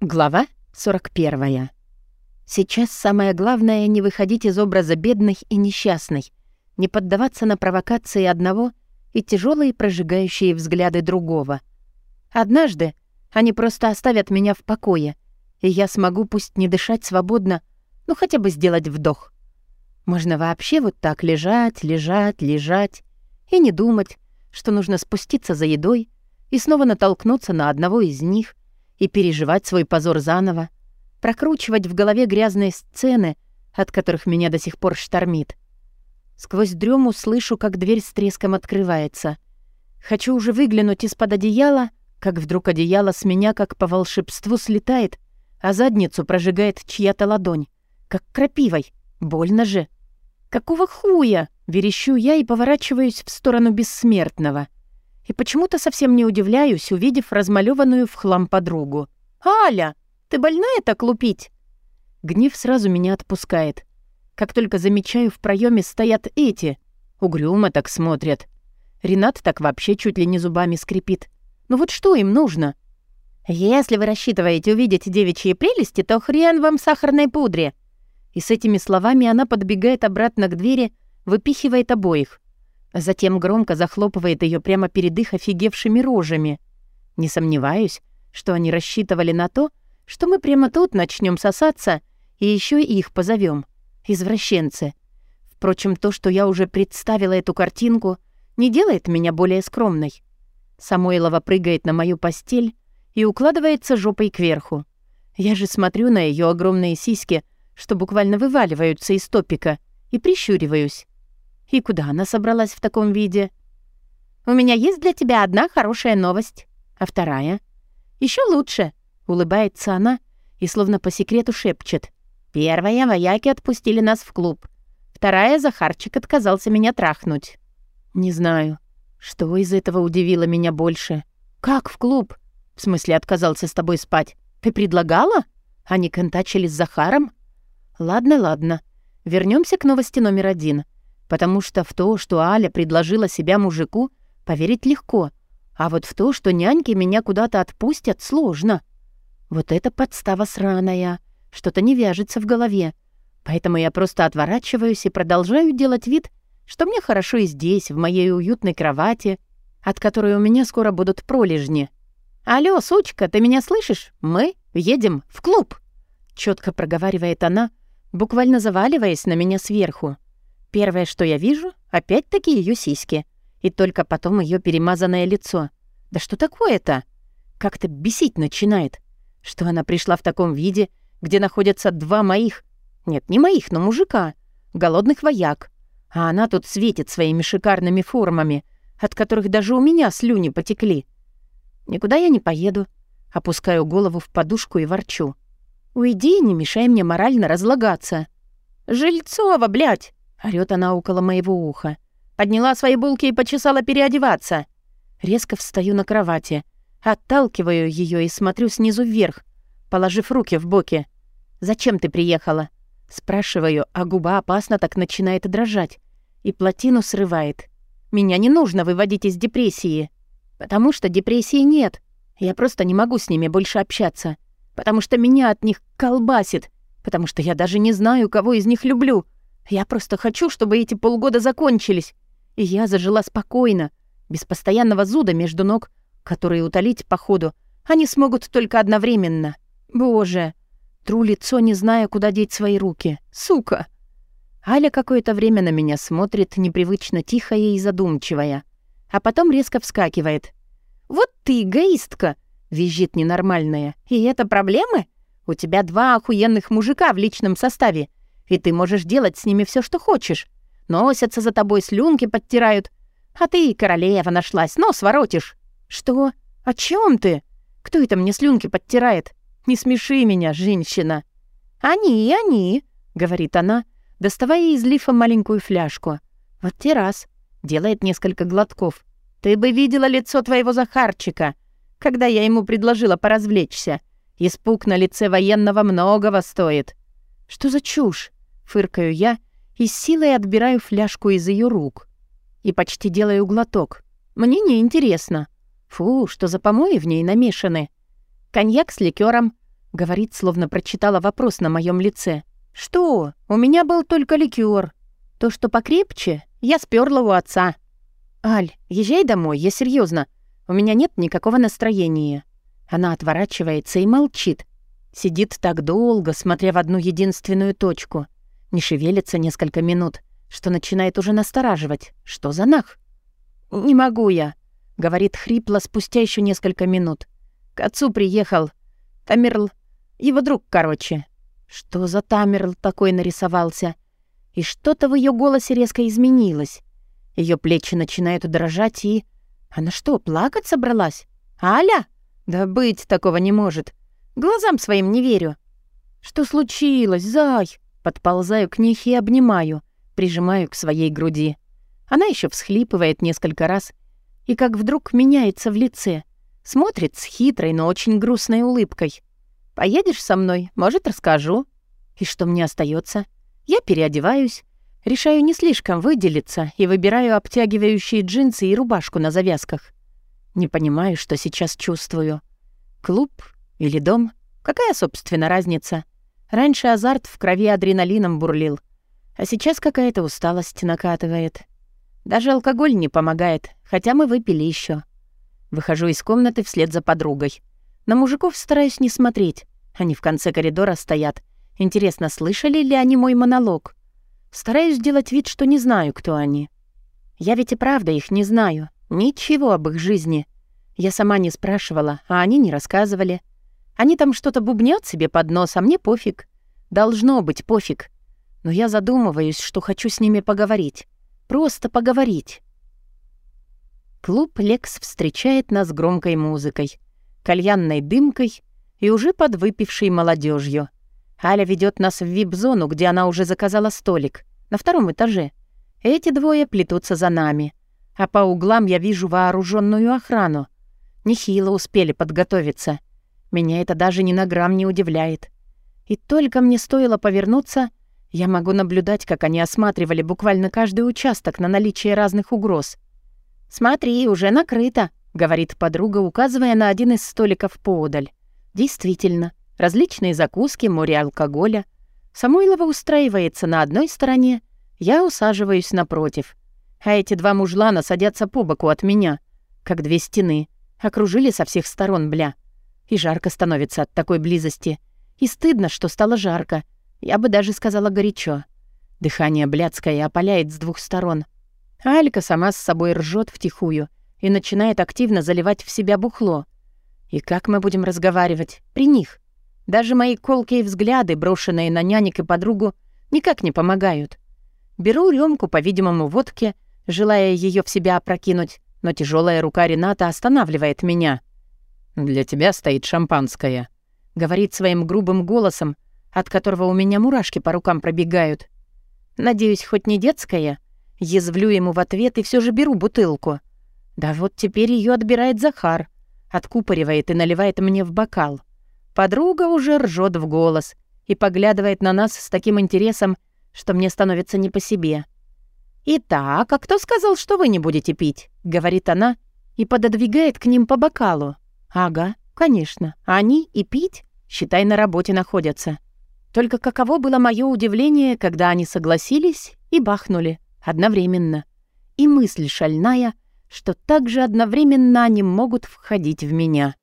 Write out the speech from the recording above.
Глава 41. Сейчас самое главное — не выходить из образа бедной и несчастной, не поддаваться на провокации одного и тяжелые прожигающие взгляды другого. Однажды они просто оставят меня в покое, и я смогу пусть не дышать свободно, но хотя бы сделать вдох. Можно вообще вот так лежать, лежать, лежать и не думать, что нужно спуститься за едой и снова натолкнуться на одного из них, и переживать свой позор заново, прокручивать в голове грязные сцены, от которых меня до сих пор штормит. Сквозь дрему слышу, как дверь с треском открывается. Хочу уже выглянуть из-под одеяла, как вдруг одеяло с меня, как по волшебству, слетает, а задницу прожигает чья-то ладонь, как крапивой. Больно же. «Какого хуя?» — верещу я и поворачиваюсь в сторону бессмертного — и почему-то совсем не удивляюсь, увидев размалёванную в хлам подругу. «Аля, ты больная так лупить?» Гнев сразу меня отпускает. Как только замечаю, в проеме стоят эти. Угрюмо так смотрят. Ренат так вообще чуть ли не зубами скрипит. Ну вот что им нужно? «Если вы рассчитываете увидеть девичьи прелести, то хрен вам сахарной пудре!» И с этими словами она подбегает обратно к двери, выпихивает обоих. Затем громко захлопывает ее прямо перед их офигевшими рожами. Не сомневаюсь, что они рассчитывали на то, что мы прямо тут начнем сосаться и еще их позовем. Извращенцы. Впрочем, то, что я уже представила эту картинку, не делает меня более скромной. Самойлова прыгает на мою постель и укладывается жопой кверху. Я же смотрю на ее огромные сиськи, что буквально вываливаются из топика, и прищуриваюсь. И куда она собралась в таком виде? «У меня есть для тебя одна хорошая новость. А вторая?» Еще лучше», — улыбается она и словно по секрету шепчет. «Первая, вояки отпустили нас в клуб. Вторая, Захарчик отказался меня трахнуть». «Не знаю, что из этого удивило меня больше. Как в клуб? В смысле, отказался с тобой спать? Ты предлагала? Они контачили с Захаром? Ладно, ладно. Вернемся к новости номер один — Потому что в то, что Аля предложила себя мужику, поверить легко, а вот в то, что няньки меня куда-то отпустят, сложно. Вот это подстава сраная, что-то не вяжется в голове. Поэтому я просто отворачиваюсь и продолжаю делать вид, что мне хорошо и здесь, в моей уютной кровати, от которой у меня скоро будут пролежни. «Алло, сучка, ты меня слышишь? Мы едем в клуб!» Четко проговаривает она, буквально заваливаясь на меня сверху. Первое, что я вижу, опять-таки ее сиськи. И только потом ее перемазанное лицо. Да что такое-то? Как-то бесить начинает. Что она пришла в таком виде, где находятся два моих... Нет, не моих, но мужика. Голодных вояк. А она тут светит своими шикарными формами, от которых даже у меня слюни потекли. Никуда я не поеду. Опускаю голову в подушку и ворчу. Уйди и не мешай мне морально разлагаться. «Жильцова, блядь!» Орёт она около моего уха. Подняла свои булки и почесала переодеваться. Резко встаю на кровати. Отталкиваю ее и смотрю снизу вверх, положив руки в боки. «Зачем ты приехала?» Спрашиваю, а губа опасно так начинает дрожать. И плотину срывает. «Меня не нужно выводить из депрессии. Потому что депрессии нет. Я просто не могу с ними больше общаться. Потому что меня от них колбасит. Потому что я даже не знаю, кого из них люблю. Я просто хочу, чтобы эти полгода закончились, и я зажила спокойно, без постоянного зуда между ног, который утолить, походу, они смогут только одновременно. Боже! Тру лицо, не зная, куда деть свои руки. Сука! Аля какое-то время на меня смотрит, непривычно тихая и задумчивая, а потом резко вскакивает. «Вот ты эгоистка!» — визжит ненормальная. «И это проблемы? У тебя два охуенных мужика в личном составе — и ты можешь делать с ними все, что хочешь. Носятся за тобой, слюнки подтирают. А ты, королева, нашлась, нос воротишь. Что? О чем ты? Кто это мне слюнки подтирает? Не смеши меня, женщина. Они, они, говорит она, доставая из лифа маленькую фляжку. Вот те раз. Делает несколько глотков. Ты бы видела лицо твоего Захарчика, когда я ему предложила поразвлечься. Испуг на лице военного многого стоит. Что за чушь? Фыркаю я и силой отбираю фляжку из ее рук. И почти делаю глоток. Мне не интересно. Фу, что за помои в ней намешаны. Коньяк с ликером. — говорит, словно прочитала вопрос на моем лице. «Что? У меня был только ликер. То, что покрепче, я сперла у отца». «Аль, езжай домой, я серьезно. У меня нет никакого настроения». Она отворачивается и молчит. Сидит так долго, смотря в одну единственную точку. Не шевелится несколько минут, что начинает уже настораживать. Что за нах? «Не могу я», — говорит хрипло спустя еще несколько минут. «К отцу приехал. Тамерл... Его друг, короче». Что за Тамерл такой нарисовался? И что-то в ее голосе резко изменилось. Ее плечи начинают дрожать и... Она что, плакать собралась? Аля? Да быть такого не может. Глазам своим не верю. Что случилось, зай? Подползаю к ней и обнимаю, прижимаю к своей груди. Она еще всхлипывает несколько раз и как вдруг меняется в лице. Смотрит с хитрой, но очень грустной улыбкой. «Поедешь со мной? Может, расскажу». И что мне остается? Я переодеваюсь, решаю не слишком выделиться и выбираю обтягивающие джинсы и рубашку на завязках. Не понимаю, что сейчас чувствую. Клуб или дом? Какая, собственно, разница? Раньше азарт в крови адреналином бурлил, а сейчас какая-то усталость накатывает. Даже алкоголь не помогает, хотя мы выпили еще. Выхожу из комнаты вслед за подругой. На мужиков стараюсь не смотреть. Они в конце коридора стоят. Интересно, слышали ли они мой монолог? Стараюсь сделать вид, что не знаю, кто они. Я ведь и правда их не знаю. Ничего об их жизни. Я сама не спрашивала, а они не рассказывали. Они там что-то бубнят себе под нос, а мне пофиг. Должно быть пофиг. Но я задумываюсь, что хочу с ними поговорить. Просто поговорить. Клуб «Лекс» встречает нас громкой музыкой, кальянной дымкой и уже подвыпившей молодежью. Аля ведет нас в вип-зону, где она уже заказала столик, на втором этаже. Эти двое плетутся за нами. А по углам я вижу вооруженную охрану. Нехило успели подготовиться. Меня это даже ни на грамм не удивляет. И только мне стоило повернуться, я могу наблюдать, как они осматривали буквально каждый участок на наличие разных угроз. «Смотри, уже накрыто», — говорит подруга, указывая на один из столиков поодаль. «Действительно, различные закуски, море алкоголя. Самойлова устраивается на одной стороне, я усаживаюсь напротив. А эти два мужлана садятся по боку от меня, как две стены. Окружили со всех сторон, бля. И жарко становится от такой близости. И стыдно, что стало жарко. Я бы даже сказала горячо. Дыхание блядское опаляет с двух сторон. Алька сама с собой ржет втихую и начинает активно заливать в себя бухло. И как мы будем разговаривать? При них. Даже мои колкие взгляды, брошенные на нянек и подругу, никак не помогают. Беру рюмку, по-видимому, водки, желая ее в себя опрокинуть, но тяжелая рука Рената останавливает меня. «Для тебя стоит шампанское», — говорит своим грубым голосом, от которого у меня мурашки по рукам пробегают. Надеюсь, хоть не детская. Язвлю ему в ответ и все же беру бутылку. Да вот теперь ее отбирает Захар, откупоривает и наливает мне в бокал. Подруга уже ржет в голос и поглядывает на нас с таким интересом, что мне становится не по себе. «Итак, а кто сказал, что вы не будете пить?» — говорит она и пододвигает к ним по бокалу. «Ага, конечно, они и пить, считай, на работе находятся». Только каково было мое удивление, когда они согласились и бахнули одновременно. И мысль шальная, что также одновременно они могут входить в меня.